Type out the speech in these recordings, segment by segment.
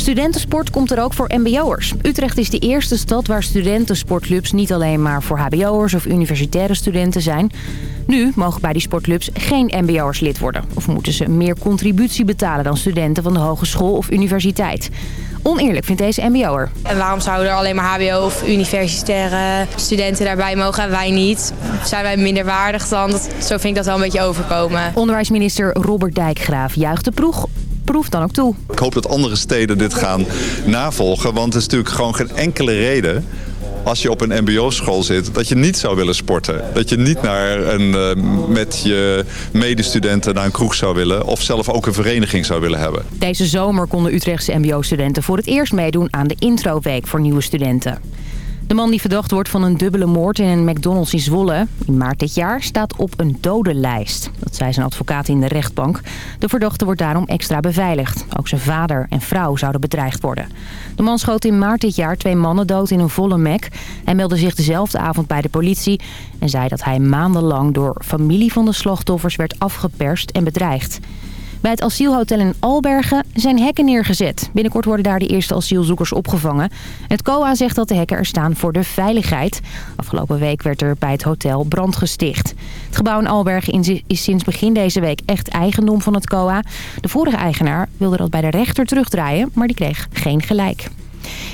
Studentensport komt er ook voor mbo'ers. Utrecht is de eerste stad waar studentensportclubs niet alleen maar voor hbo'ers of universitaire studenten zijn. Nu mogen bij die sportclubs geen mbo'ers lid worden. Of moeten ze meer contributie betalen dan studenten van de hogeschool of universiteit. Oneerlijk vindt deze mbo'er. En waarom zouden er alleen maar hbo of universitaire studenten daarbij mogen en wij niet? Zijn wij minder waardig dan? Dat, zo vind ik dat wel een beetje overkomen. Onderwijsminister Robert Dijkgraaf juicht de proef proef dan ook toe. Ik hoop dat andere steden dit gaan navolgen. Want het is natuurlijk gewoon geen enkele reden als je op een mbo-school zit, dat je niet zou willen sporten. Dat je niet naar een, uh, met je medestudenten naar een kroeg zou willen... of zelf ook een vereniging zou willen hebben. Deze zomer konden Utrechtse mbo-studenten voor het eerst meedoen aan de introweek voor nieuwe studenten. De man die verdacht wordt van een dubbele moord in een McDonald's in Zwolle... in maart dit jaar staat op een dodenlijst. Dat zei zijn advocaat in de rechtbank. De verdachte wordt daarom extra beveiligd. Ook zijn vader en vrouw zouden bedreigd worden. De man schoot in maart dit jaar twee mannen dood in een volle Mac. Hij meldde zich dezelfde avond bij de politie... en zei dat hij maandenlang door familie van de slachtoffers werd afgeperst en bedreigd. Bij het asielhotel in Albergen zijn hekken neergezet. Binnenkort worden daar de eerste asielzoekers opgevangen. Het COA zegt dat de hekken er staan voor de veiligheid. Afgelopen week werd er bij het hotel brand gesticht. Het gebouw in Albergen is sinds begin deze week echt eigendom van het COA. De vorige eigenaar wilde dat bij de rechter terugdraaien, maar die kreeg geen gelijk.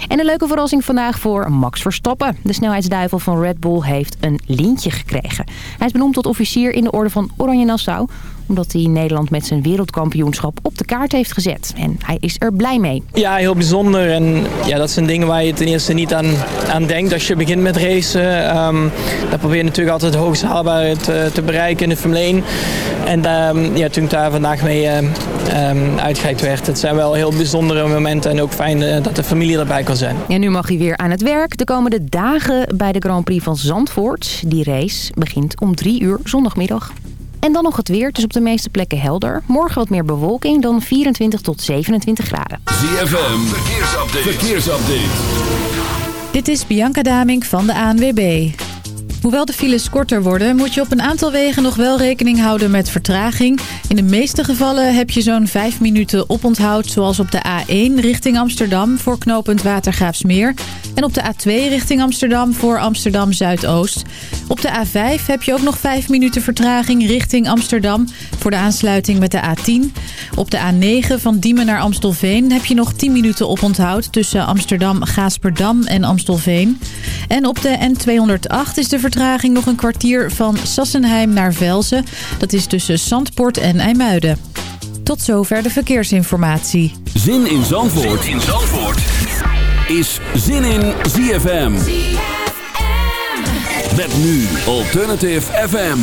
En een leuke verrassing vandaag voor Max Verstappen. De snelheidsduivel van Red Bull heeft een lintje gekregen. Hij is benoemd tot officier in de orde van Oranje Nassau omdat hij Nederland met zijn wereldkampioenschap op de kaart heeft gezet. En hij is er blij mee. Ja, heel bijzonder. En ja, dat zijn dingen waar je ten eerste niet aan, aan denkt als je begint met racen. Um, dan probeer je natuurlijk altijd het hoogste haalbare te, te, bereiken in de Formule 1. En um, ja, toen ik daar vandaag mee um, uitgereikt werd. Het zijn wel heel bijzondere momenten en ook fijn uh, dat de familie erbij kan zijn. En nu mag hij weer aan het werk. De komende dagen bij de Grand Prix van Zandvoort. Die race begint om drie uur zondagmiddag. En dan nog het weer. Het is op de meeste plekken helder. Morgen wat meer bewolking dan 24 tot 27 graden. ZFM, verkeersupdate. verkeersupdate. Dit is Bianca Damink van de ANWB. Hoewel de files korter worden, moet je op een aantal wegen nog wel rekening houden met vertraging. In de meeste gevallen heb je zo'n 5 minuten oponthoud, zoals op de A1 richting Amsterdam voor knooppunt Watergraafsmeer. En op de A2 richting Amsterdam voor Amsterdam Zuidoost. Op de A5 heb je ook nog 5 minuten vertraging richting Amsterdam voor de aansluiting met de A10. Op de A9 van Diemen naar Amstelveen heb je nog 10 minuten oponthoud tussen Amsterdam, Gaasperdam en Amstelveen. En op de N208 is de vertraging nog een kwartier van Sassenheim naar Velzen. Dat is tussen Zandpoort en IJmuiden. Tot zover de verkeersinformatie. Zin in Zandvoort, zin in Zandvoort. is Zin in ZFM. Met nu Alternative FM.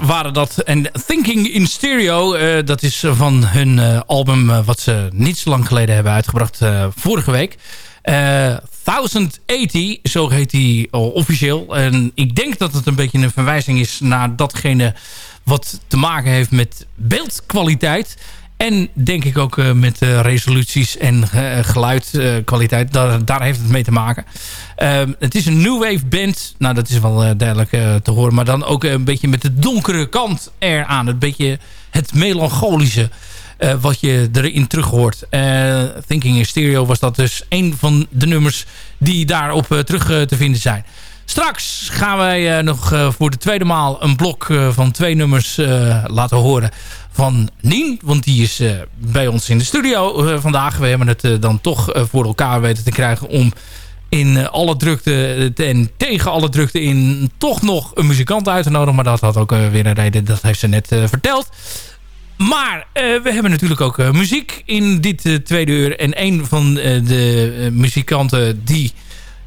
Waren dat. En Thinking in Stereo, dat is van hun album... wat ze niet zo lang geleden hebben uitgebracht vorige week. 1080, zo heet hij officieel. En ik denk dat het een beetje een verwijzing is naar datgene wat te maken heeft met beeldkwaliteit. En denk ik ook uh, met uh, resoluties en uh, geluidkwaliteit. daar, daar heeft het mee te maken. Ehm, het is een new wave band. Nou, dat is wel duidelijk te horen. Maar dan ook een beetje met de donkere kant eraan. Een beetje het melancholische. wat je erin terug hoort. Thinking in Stereo was dat dus een van de nummers die daarop terug te vinden zijn. Straks gaan wij nog voor de tweede maal een blok van twee nummers laten horen van Nien. Want die is uh, bij ons in de studio uh, vandaag. We hebben het uh, dan toch voor elkaar weten te krijgen om in alle drukte en tegen alle drukte in toch nog een muzikant uit te nodigen. Maar dat had ook weer een reden, dat heeft ze net verteld. Maar we hebben natuurlijk ook muziek in dit tweede uur. En een van de muzikanten die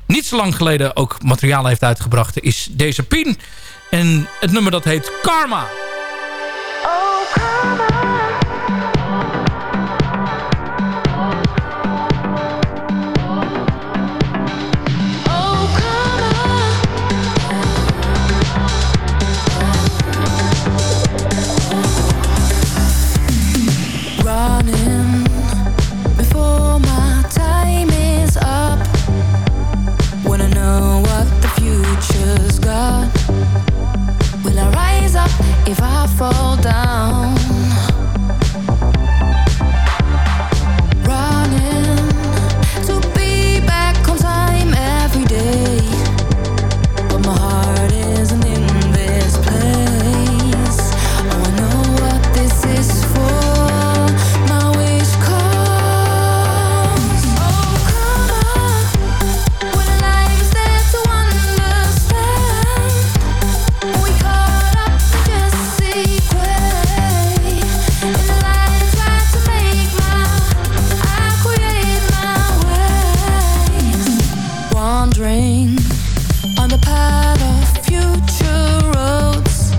niet zo lang geleden ook materiaal heeft uitgebracht is deze Pien. En het nummer dat heet Karma. if I fall down ring on the path of future roads.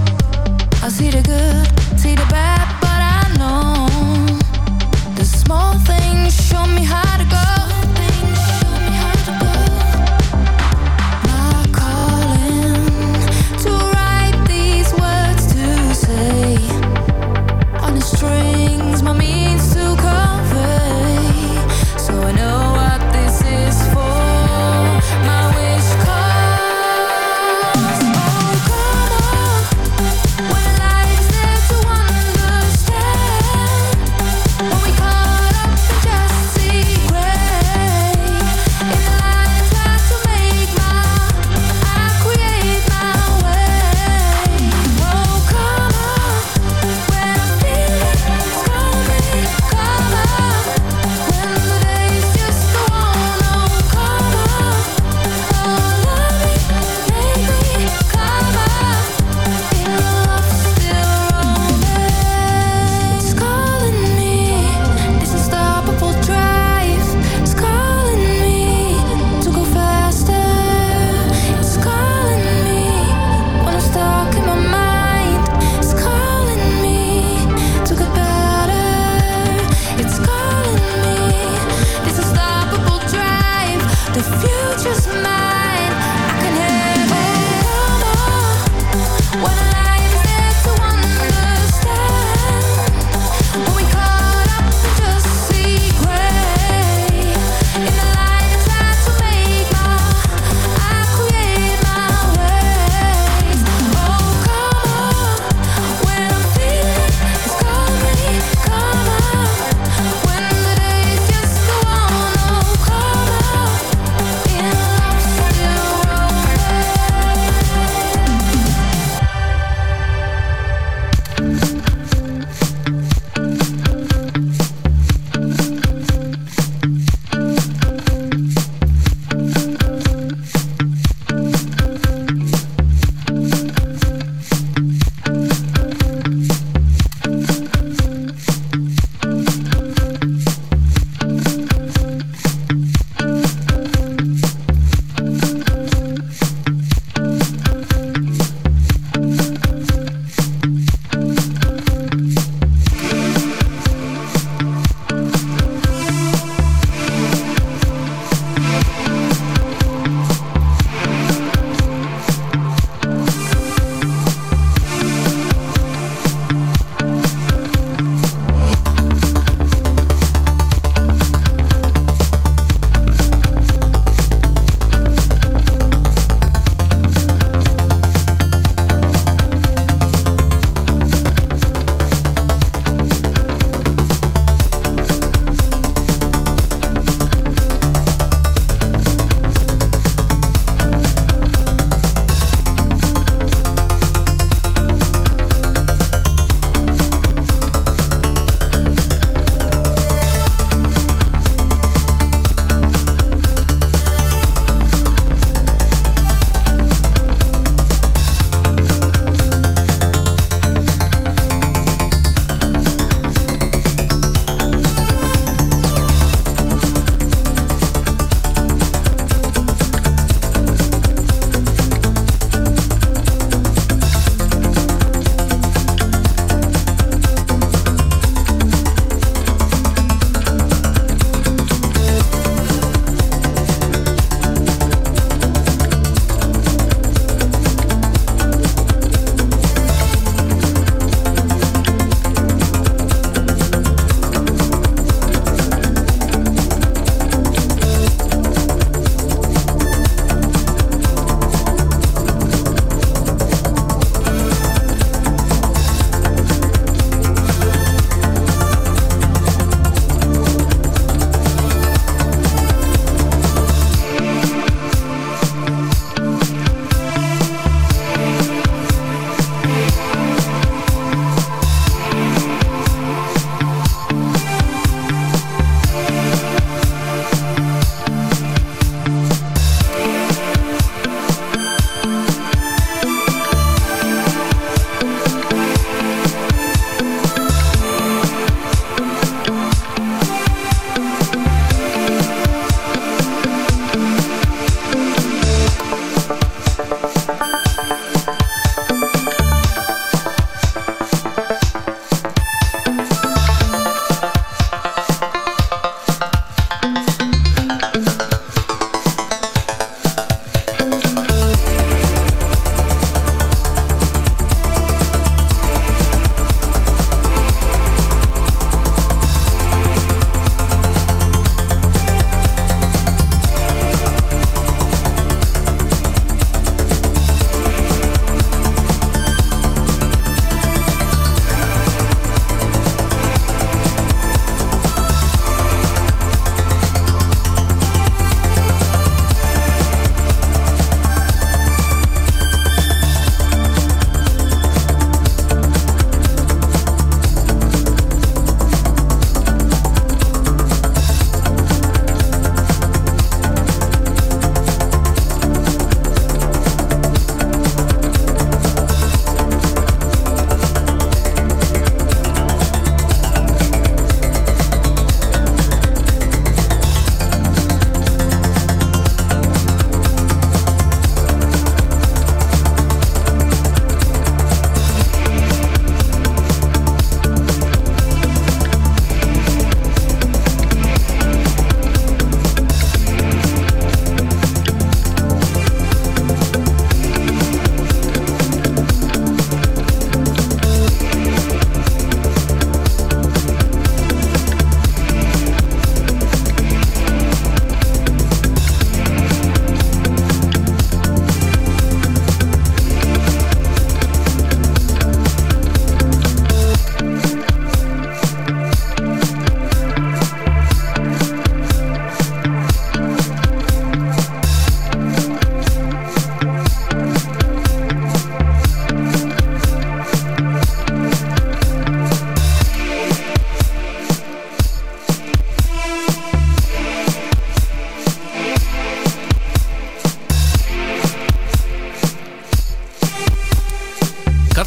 I see the good, see the bad.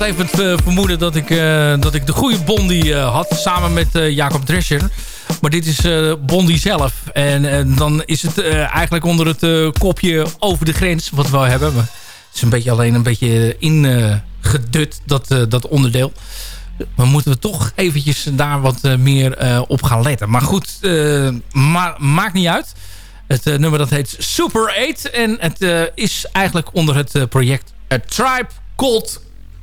Had even het eh, vermoeden dat ik, eh, dat ik de goede Bondi eh, had. Samen met Jacob Drescher. Maar dit is Bondi zelf. En dan is het eigenlijk onder het kopje over de grens wat we hebben. Het is een beetje alleen een beetje ingedut, dat, dat onderdeel. Maar moeten we toch eventjes daar wat meer op gaan letten. Maar goed, maakt niet uit. Het nummer dat heet Super 8. En het is eigenlijk onder het project A Tribe Called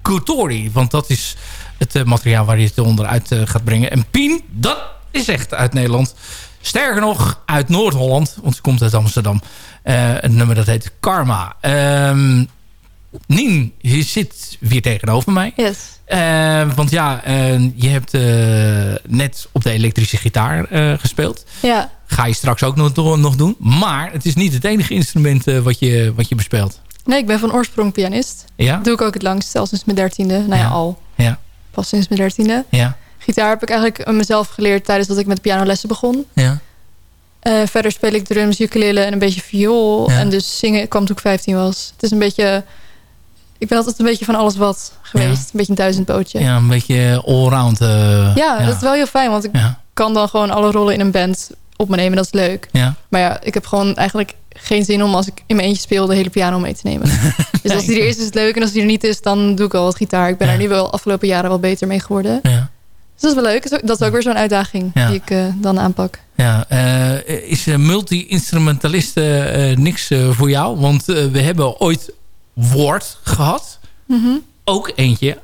Coutori. Want dat is het uh, materiaal waar je het onderuit uh, gaat brengen. En Pien, dat is echt uit Nederland. Sterker nog, uit Noord-Holland. Want ze komt uit Amsterdam. Uh, het nummer dat heet Karma. Um, Nien, je zit weer tegenover mij. Yes. want ja, je hebt net op de elektrische gitaar gespeeld. Ja. Ga je straks ook nog, nog doen. Maar het is niet het enige instrument wat, je, wat je bespeelt. Nee, ik ben van oorsprong pianist. Ja? Dat doe ik ook het langst, sinds mijn dertiende. Nou ja, al. Ja. Pas sinds mijn dertiende. Ja. Gitaar heb ik eigenlijk mezelf geleerd tijdens dat ik met pianolessen begon. Ja. Uh, verder speel ik drums, ukulele en een beetje viool. En dus zingen kwam toen ik 15 was. Het is een beetje... Ik ben altijd een beetje van alles wat geweest. Een beetje een duizendpootje. Ja, een beetje allround. Uh, ja, dat is wel heel fijn. Want ik kan dan gewoon alle rollen in een band op me nemen. Dat is leuk. Ja. Maar ja, ik heb gewoon eigenlijk geen zin om als ik in mijn eentje speel de hele piano mee te nemen. dus als die er is, is het leuk. En als die er niet is, dan doe ik al wat gitaar. Ik ben er nu wel afgelopen jaren wel beter mee geworden. Ja. Dus dat is wel leuk. Dat is ook weer zo'n uitdaging die ik uh, dan aanpak. Ja, uh, is multi-instrumentalist uh, niks voor jou? Want we hebben ooit Woord gehad. Mm -hmm. Ook eentje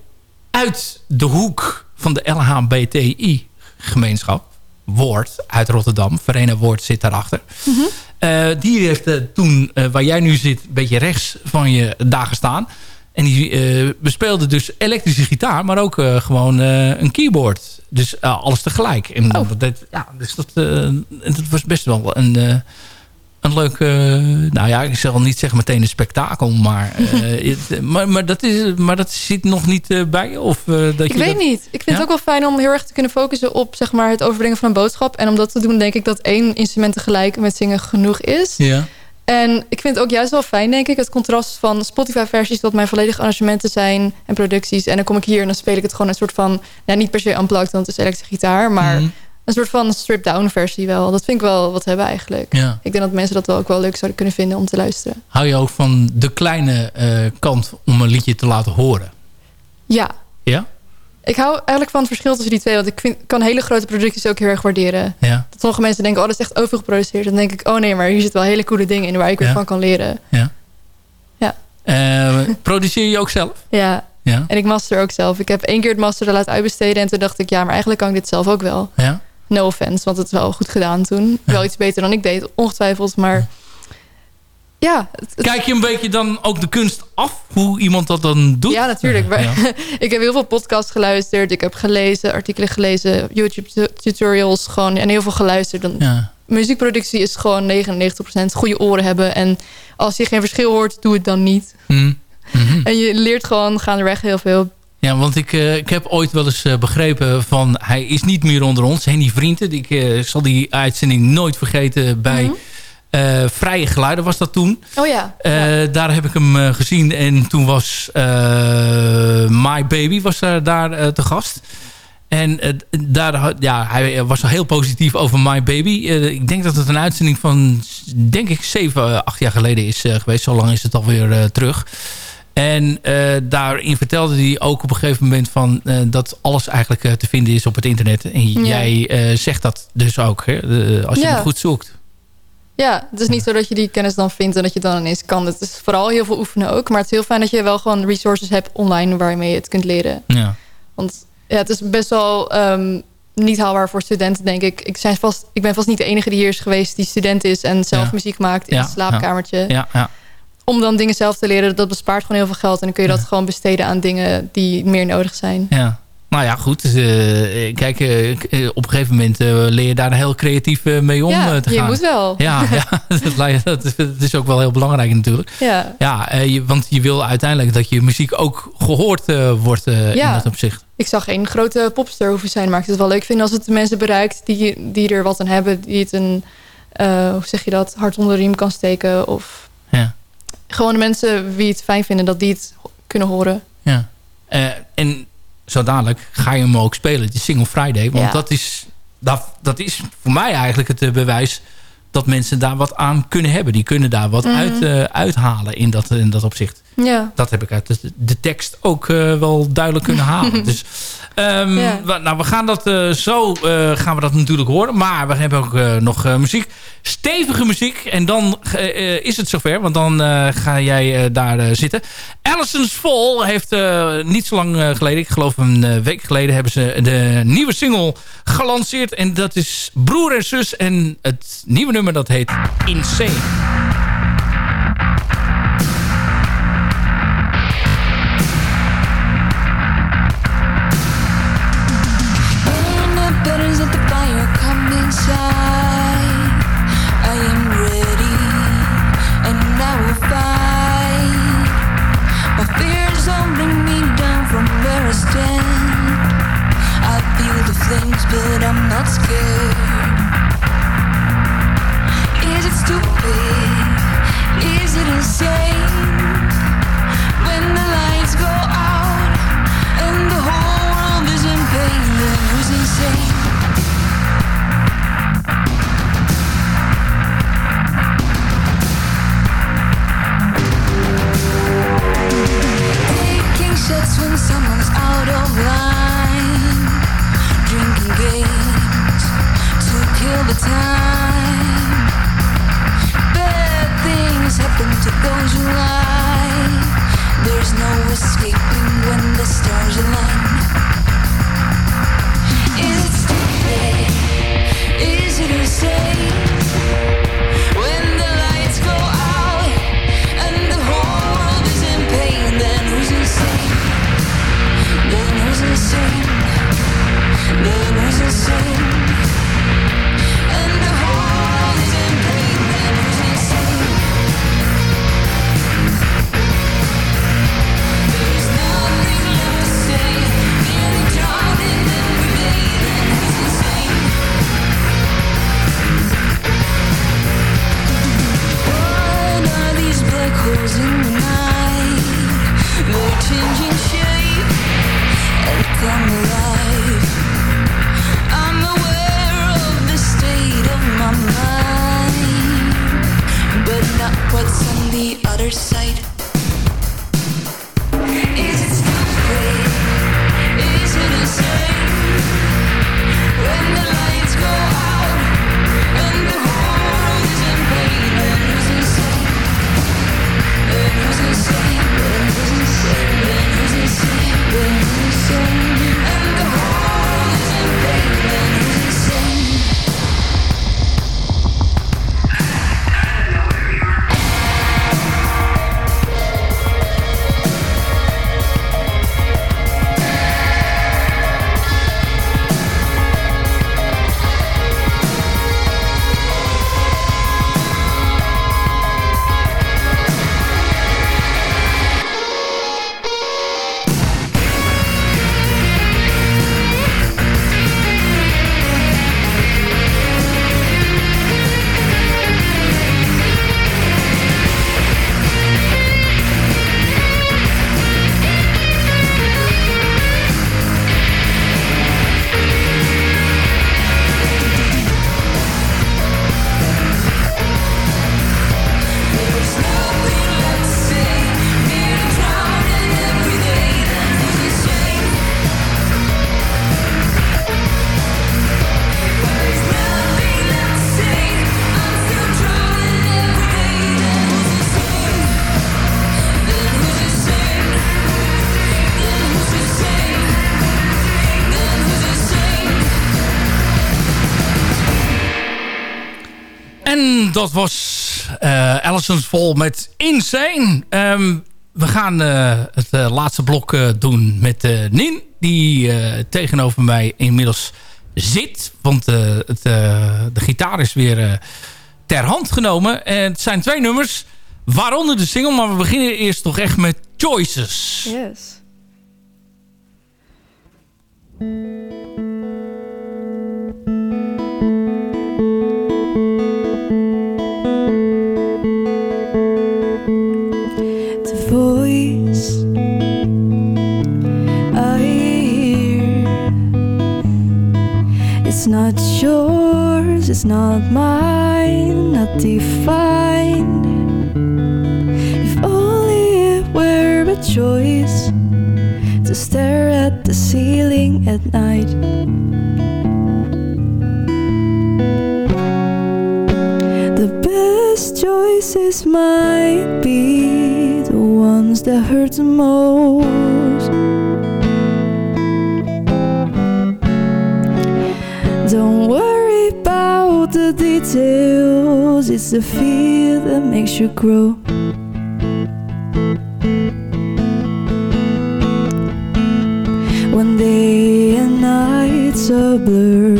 uit de hoek van de LHBTI-gemeenschap. Woord uit Rotterdam. Verena Woord zit daarachter. Mm -hmm. Uh, die heeft uh, toen, uh, waar jij nu zit, een beetje rechts van je daar gestaan. En die bespeelde dus elektrische gitaar, maar ook gewoon een keyboard. Dus alles tegelijk. En oh. dat, ja, dus dat, dat was best wel een een leuk, nou ja, ik zal niet zeggen meteen een spektakel, maar, uh, het, maar, maar, dat is, maar dat zit nog niet uh, bij? Of, dat ik je weet dat... niet. Ik vind ja? het ook wel fijn om heel erg te kunnen focussen op zeg maar, het overbrengen van een boodschap. En om dat te doen denk ik dat één instrument tegelijk met zingen genoeg is. Ja. En ik vind het ook juist wel fijn, denk ik, het contrast van Spotify-versies... wat mijn volledige arrangementen zijn en producties. En dan kom ik hier en dan speel ik het gewoon een soort van... Ja, niet per se unplugged, want het is elektrische gitaar, maar... Mm een soort van stripped-down versie wel. Dat vind ik wel wat hebben eigenlijk. Ja. Ik denk dat mensen dat wel ook wel leuk zouden kunnen vinden om te luisteren. Hou je ook van de kleine uh, kant om een liedje te laten horen? Ja. Ja? Ik hou eigenlijk van het verschil tussen die twee. Want ik vind, kan hele grote producties ook heel erg waarderen. Ja. Dat sommige mensen denken, oh dat is echt overgeproduceerd. Dan denk ik, oh nee, maar hier zitten wel hele coole dingen in... waar ik weer ja. van kan leren. Ja. Ja. Uh, produceer je ook zelf? Ja. ja. En ik master ook zelf. Ik heb één keer het master laten uitbesteden... en toen dacht ik, ja, maar eigenlijk kan ik dit zelf ook wel. Ja. No offense, want het is wel goed gedaan toen. Ja. Wel iets beter dan ik deed, ongetwijfeld. Maar ja. Het, het... Kijk je een beetje dan ook de kunst af? Hoe iemand dat dan doet? Ja, natuurlijk. Ja. ik heb heel veel podcasts geluisterd. Ik heb gelezen, artikelen gelezen, YouTube tutorials. Gewoon, en heel veel geluisterd. Dan, ja. Muziekproductie is gewoon 99% goede oren hebben. En als je geen verschil hoort, doe het dan niet. Mm. Mm -hmm. En je leert gewoon gaandeweg heel veel. Ja, want ik, uh, ik heb ooit wel eens uh, begrepen van... hij is niet meer onder ons, Henny Vrienden. Ik uh, zal die uitzending nooit vergeten bij... Mm -hmm. Vrije Geluiden was dat toen. Oh ja. ja. Daar heb ik hem gezien. En toen was My Baby was daar te gast. En daar, ja, hij was al heel positief over My Baby. ik denk dat het een uitzending van, denk ik, 7, 8 jaar geleden is geweest. Zo lang is het alweer terug. En uh, daarin vertelde hij ook op een gegeven moment van uh, dat alles eigenlijk uh, te vinden is op het internet. En ja. jij zegt dat dus ook, hè? als je ja. het goed zoekt. Ja, het is niet zo dat je die kennis dan vindt en dat je dan ineens kan. Het is vooral heel veel oefenen ook. Maar het is heel fijn dat je wel gewoon resources hebt online waarmee je het kunt leren. Ja. Want ja, het is best wel um, niet haalbaar voor studenten, denk ik. Ik, zijn vast, ik ben vast niet de enige die hier is geweest die student is en zelf ja. muziek maakt in het slaapkamertje. Ja, ja om dan dingen zelf te leren, dat bespaart gewoon heel veel geld. En dan kun je dat ja. gewoon besteden aan dingen die meer nodig zijn. Ja. Nou ja, goed. Dus, uh, kijk, uh, op een gegeven moment uh, leer je daar heel creatief mee om ja, te gaan. je moet wel. Ja, ja dat, dat, is ook wel heel belangrijk natuurlijk. Ja, ja je, want je wil uiteindelijk dat je muziek ook gehoord wordt ja. in dat opzicht. Ik zag geen grote popster hoeven zijn, maar ik het wel leuk vinden als het de mensen bereikt die, die er wat aan hebben. Die het een, hoe zeg je dat, hart onder de riem kan steken of... Ja gewoon de mensen wie het fijn vinden dat die het kunnen horen. Ja. Uh, en zo dadelijk ga je hem ook spelen. Is Single Friday. Want Ja. dat, is, dat, dat is voor mij eigenlijk het eh, bewijs dat mensen daar wat aan kunnen hebben. Die kunnen daar wat Mhm. uit, eh, uithalen in dat, in dat opzicht. Ja. Dat heb ik uit de, de tekst ook eh, wel duidelijk kunnen halen. dus, ehm, Ja. nou, we gaan dat eh, zo eh, gaan we dat natuurlijk horen. Maar we hebben ook nog muziek. Stevige muziek. En dan is het zover. Want dan ga jij daar zitten. Allison's Fall heeft niet zo lang geleden, ik geloof een week geleden, hebben ze de nieuwe single gelanceerd. En dat is Broer en Zus. En het nieuwe nummer dat heet Insane. Is it insane? When was eh Allison's Vol met Insane. Ehm, we gaan eh, het eh, laatste blok doen met Nin. Die tegenover mij inmiddels zit. Want het, de gitaar is weer ter hand genomen. En het zijn twee nummers. Waaronder de single. Maar we beginnen eerst toch echt met Choices. Yes. It's not yours, it's not mine, not defined. If only it were a choice to stare at the ceiling at night. The best choices might be the ones that hurt the most. Don't worry about the details, it's the fear that makes you grow. When day and night's a blur,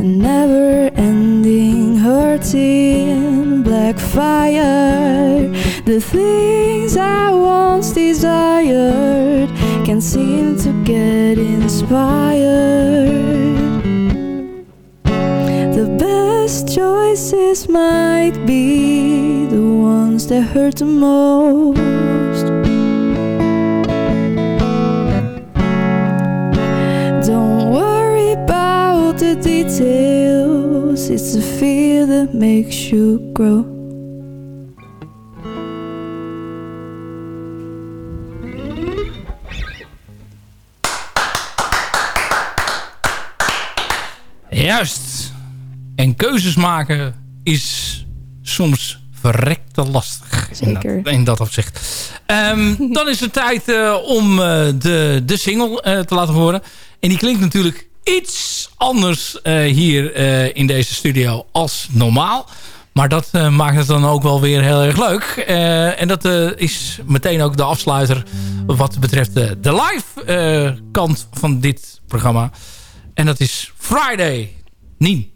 a never ending hurting black fire. The things I once desired can't seem to get inspired. Choices might be the ones that hurt the most. Don't worry about the details, it's the fear that makes you grow. Juist. En keuzes maken is soms verrekte lastig. Zeker. In dat, in dat opzicht. Ehm, dan is het tijd eh, om eh, de, de single eh, te laten horen. En die klinkt natuurlijk iets anders hier in deze studio als normaal. Maar dat maakt het dan ook wel weer heel erg leuk. En dat is meteen ook de afsluiter wat betreft eh, de live kant van dit programma. En dat is Friday. Nien.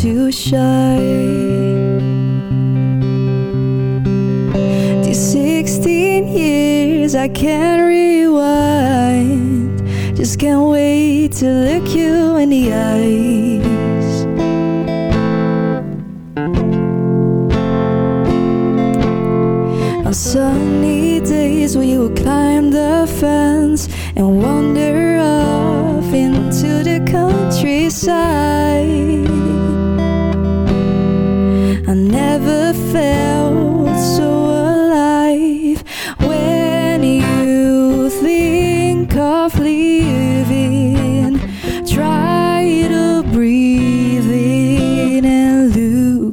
too shy. These 16 years I can't rewind, just can't wait to look you in the eyes. On sunny days we will climb the fence and wander off into the countryside.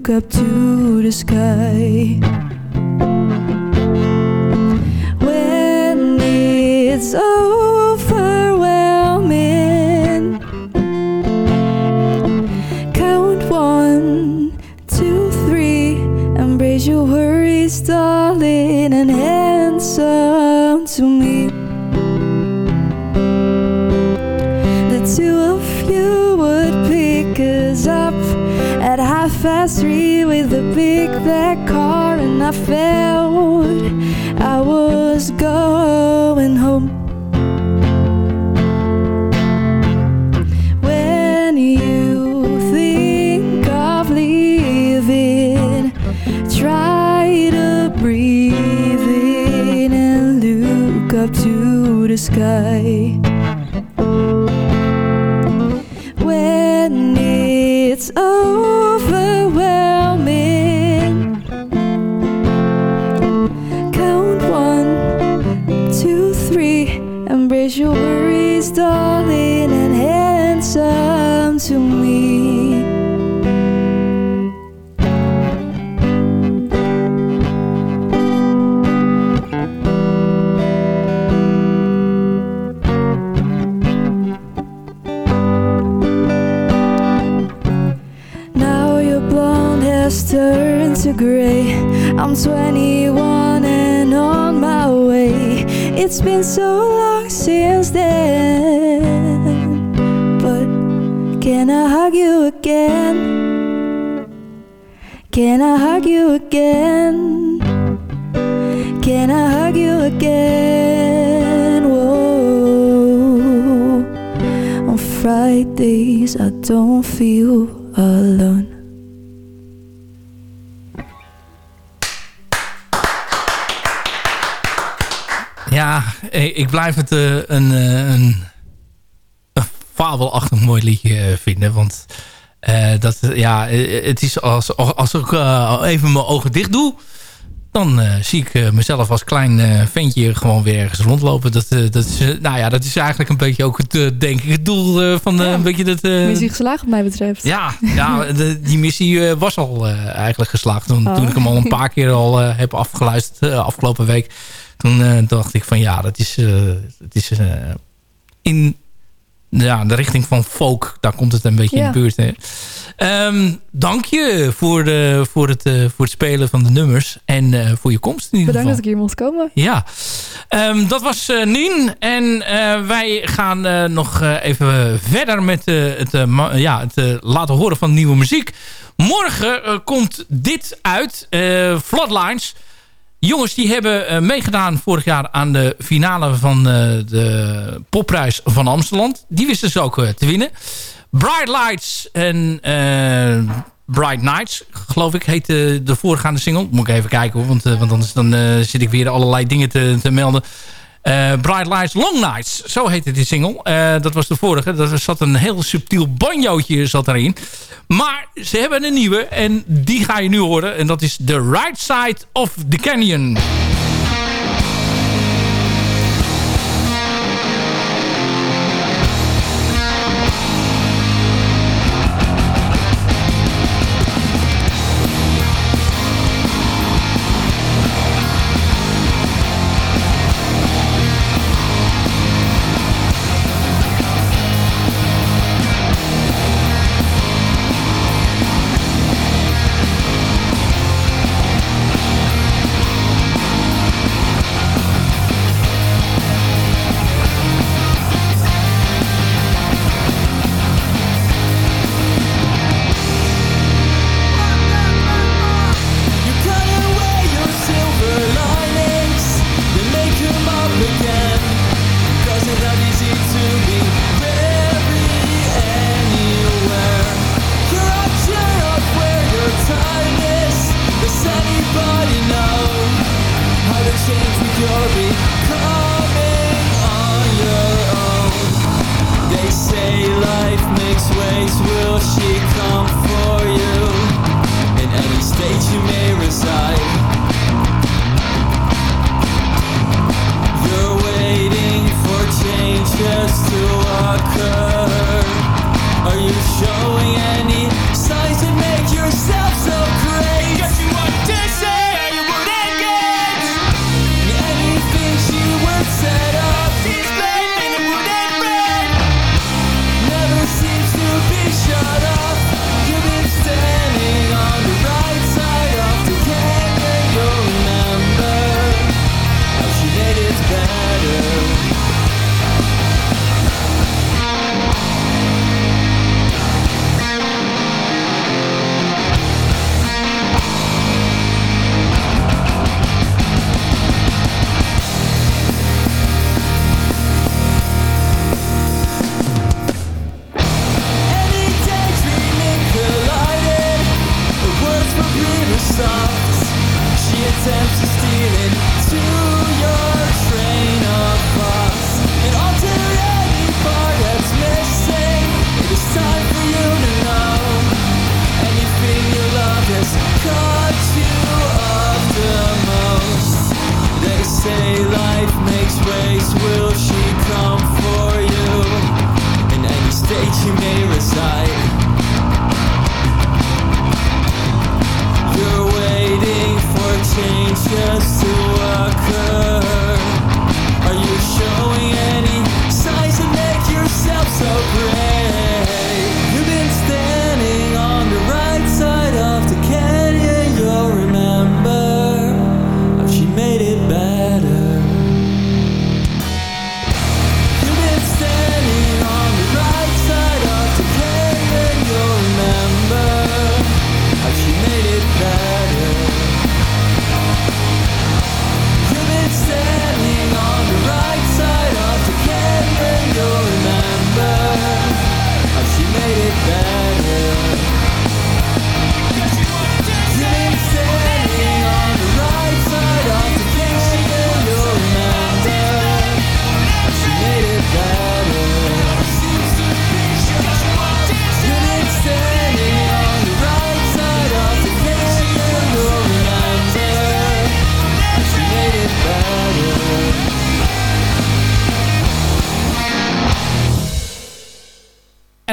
Look up to the sky. when it's overwhelming. Again? On Fridays, I don't feel alone. Ja, eh, ik blijf het eh, een, eh, een, een fabelachtig mooi liedje vinden. Want dat, ja, het is als, als ik even mijn ogen dicht doe... dan eh, zie ik eh, mezelf als klein eh, ventje gewoon weer ergens rondlopen. Dat, dat, is, nou ja, dat is eigenlijk een beetje ook het, denk ik, het doel van eh, een beetje dat... Missie geslaagd wat mij betreft. ja, ja de, die missie was al eigenlijk geslaagd. Toen, Oh. toen ik hem al een paar keer al heb afgeluisterd afgelopen week. Toen dacht ik van ja, dat is, het is in ja, de richting van folk. Daar komt het een beetje Ja. in de buurt. Hè. Ehm, dank je voor, de, voor, het, eh, voor het spelen van de nummers. En eh, voor je komst in ieder Bedankt geval. dat ik hier mocht komen. Ja, Ehm, dat was eh, Nien. En wij gaan nog even verder met het, ja, het laten horen van nieuwe muziek. Morgen komt dit uit, Floodlines. Jongens die hebben eh, meegedaan vorig jaar aan de finale van eh, de popprijs van Amsterdam. Die wisten ze ook eh, te winnen. Bright Lights en Bright Nights, geloof ik, heet de, de voorgaande single. Moet ik even kijken hoor, want, want anders dan, zit ik weer allerlei dingen te, te melden. Eh, Bright Lights, Long Nights, zo heette die single. Eh, dat was de vorige. Er zat een heel subtiel banjootje zat erin. Maar ze hebben een nieuwe en die ga je nu horen. En dat is The Right Side of the Canyon.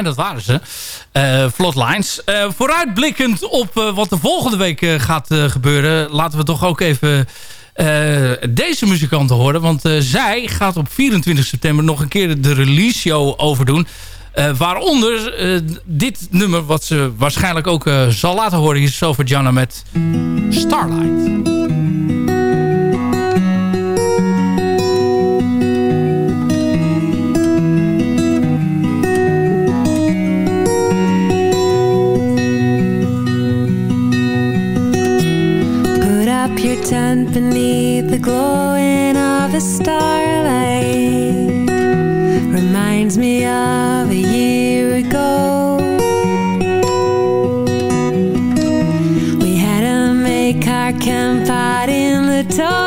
dat waren ze. Eh, uh, Flotlines. Eh, vooruitblikkend op eh, wat de volgende week gaat gebeuren... laten we toch ook even deze muzikanten horen. Want zij gaat op 24 september nog een keer de release show overdoen. waaronder dit nummer wat ze waarschijnlijk ook zal laten horen. Hier is Sofa met Starlight. Tent beneath the glowing of a starlight. Reminds me of a year ago. We had to make our camp out in the dark.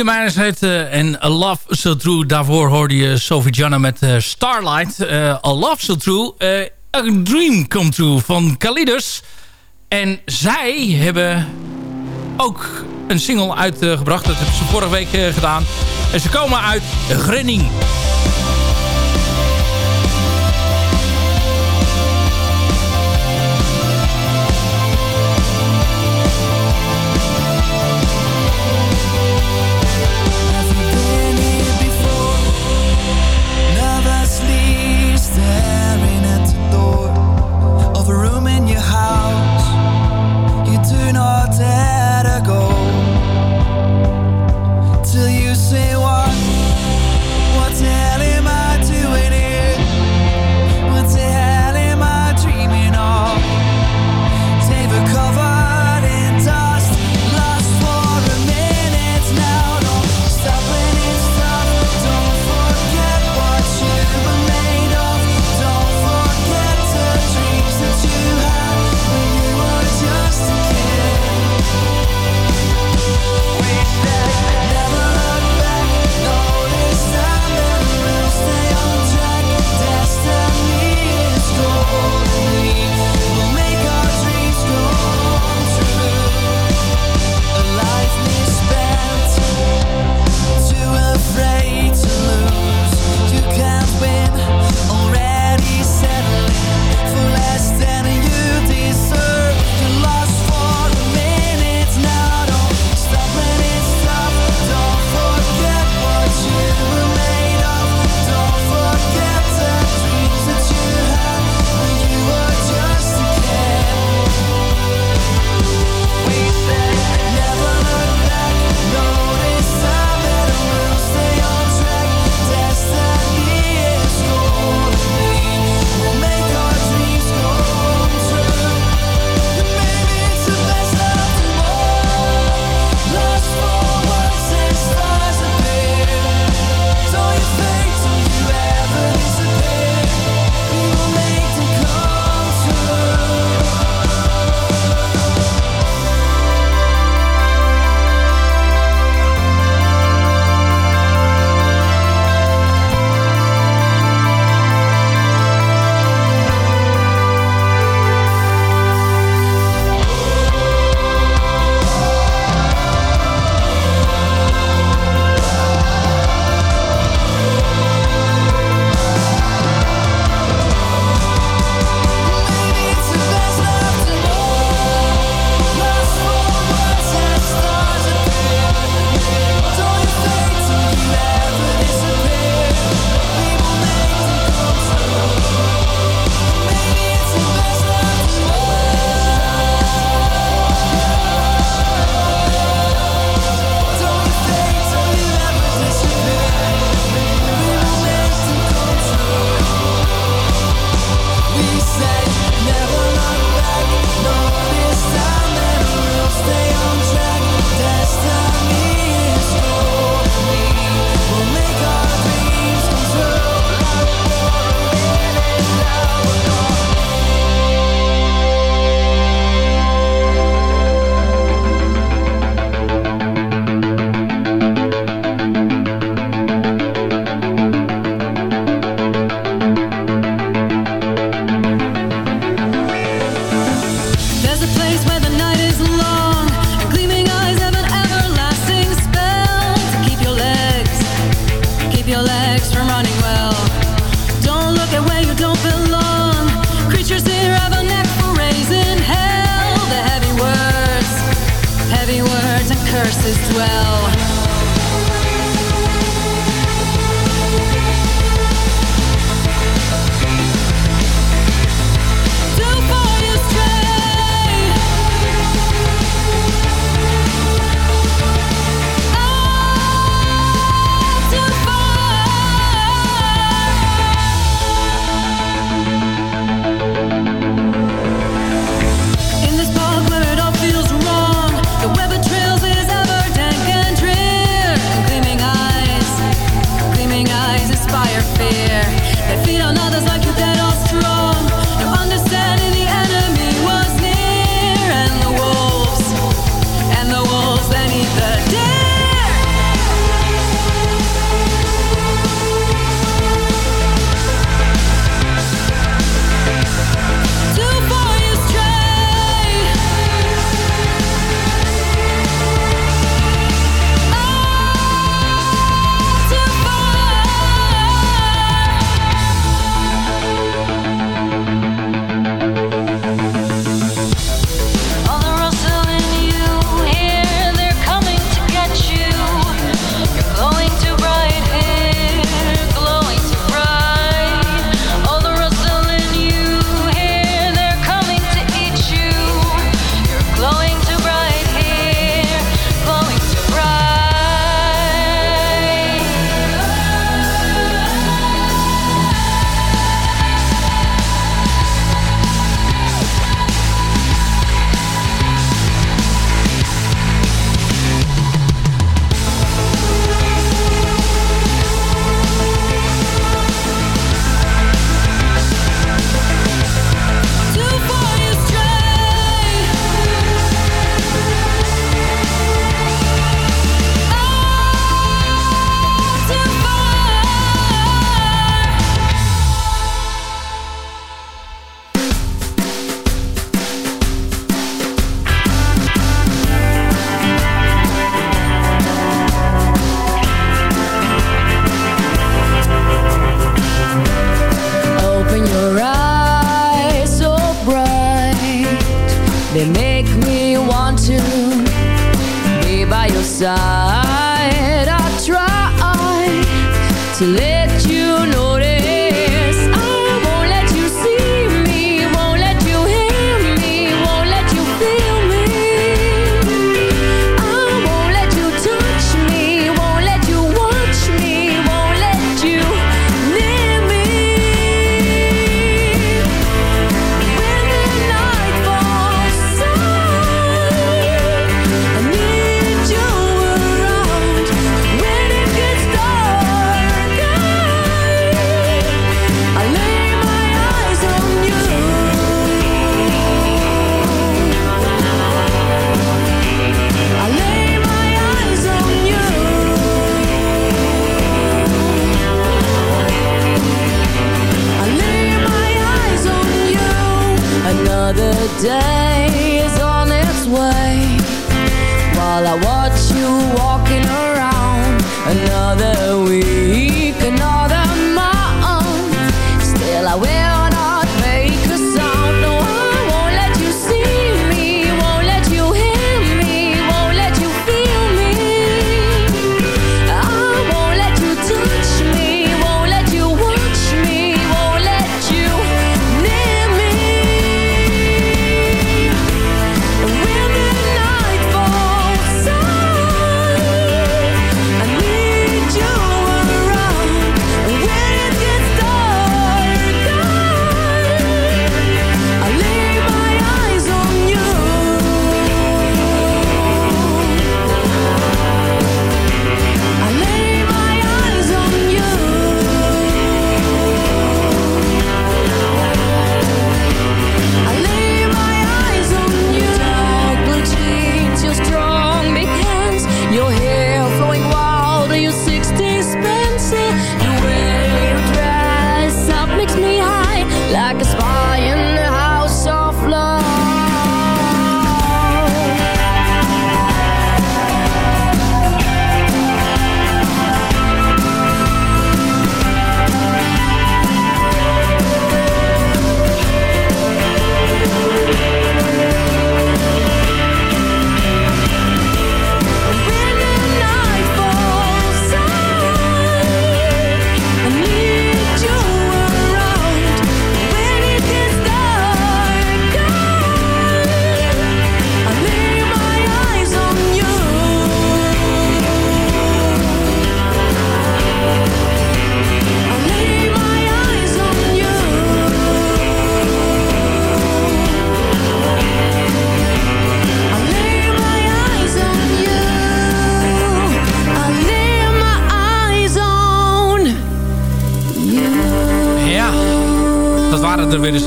de Meijers eh, en A Love So True. Daarvoor hoorde je Sophie Janna met eh, Starlight. Eh, A Love So True. A Dream Come True van Kalidus. En zij hebben ook een single uitgebracht. Dat hebben ze vorige week gedaan. En ze komen uit Grenning.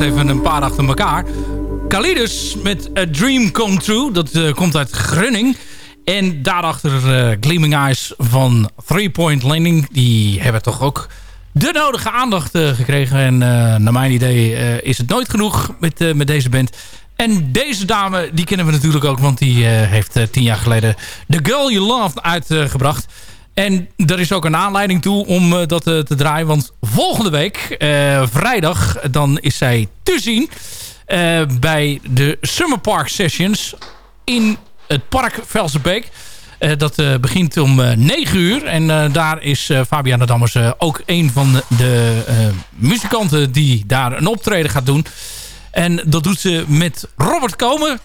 Even een paar achter elkaar. Kalidus met A Dream Come True. Dat eh, komt uit Grunning. En daarachter eh, Gleaming Eyes van Three Point Landing. Die hebben toch ook de nodige aandacht eh, gekregen. En naar mijn idee is het nooit genoeg met, met deze band. En deze dame, die kennen we natuurlijk ook. Want die heeft tien jaar geleden The Girl You Loved uitgebracht. En er is ook een aanleiding toe om eh, dat eh, te draaien. Want volgende week, eh, vrijdag, dan is zij te zien... bij de Summer Park Sessions in het park Velsenbeek. Dat begint om eh 9 uur. En daar is Fabiana Dammers ook een van de muzikanten die daar een optreden gaat doen. En dat doet ze met Robert Komen.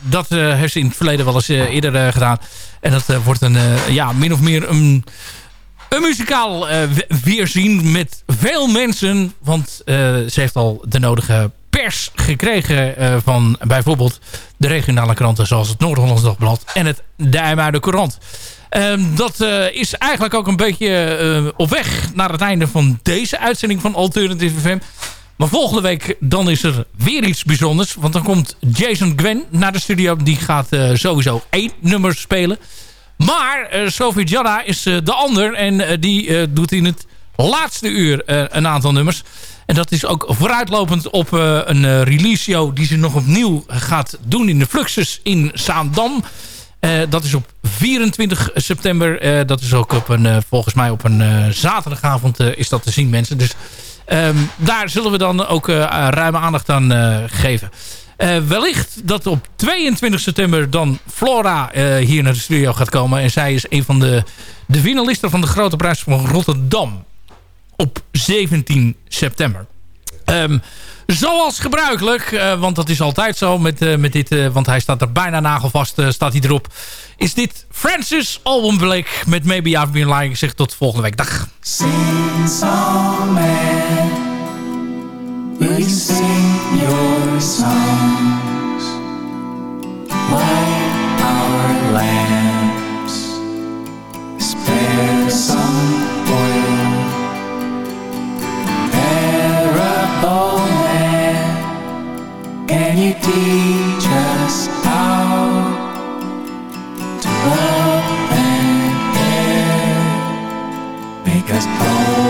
Dat eh, heeft ze in het verleden wel eens eh, eerder eh, gedaan. En dat wordt een, ja, min of meer een, een muzikaal we- weerzien met veel mensen. Want ze heeft al de nodige pers gekregen van bijvoorbeeld de regionale kranten zoals het Noord-Hollands Dagblad en het de IJmuiden Courant. Ehm, dat is eigenlijk ook een beetje op weg naar het einde van deze uitzending van Alternative FM. Maar volgende week dan is er weer iets bijzonders. Want dan komt Jason Gwen naar de studio. Die gaat eh, sowieso één nummer spelen. Maar eh Sophie Jana is eh, de ander. En die doet in het laatste uur een aantal nummers. En dat is ook vooruitlopend op een release show... die ze nog opnieuw gaat doen in de Fluxus in Zaandam. Dat is op 24 september. Dat is ook op een, volgens mij op een zaterdagavond is dat te zien mensen. Dus Ehm, daar zullen we dan ook eh, ruime aandacht aan eh, geven. Eh, wellicht dat op 22 september dan Flora hier naar de studio gaat komen. En zij is een van de, de finalisten van de Grote Prijs van Rotterdam. Op 17 september. Ehm, zoals gebruikelijk, want dat is altijd zo met, met dit... want hij staat er bijna nagelvast, staat hij erop is dit Francis Album Blake met Maybe I've Been Lying. zegt tot volgende week. Dag. Sing song man, will sing your songs? Light our lamps, spare some oil. Parable man, can you deal make us whole.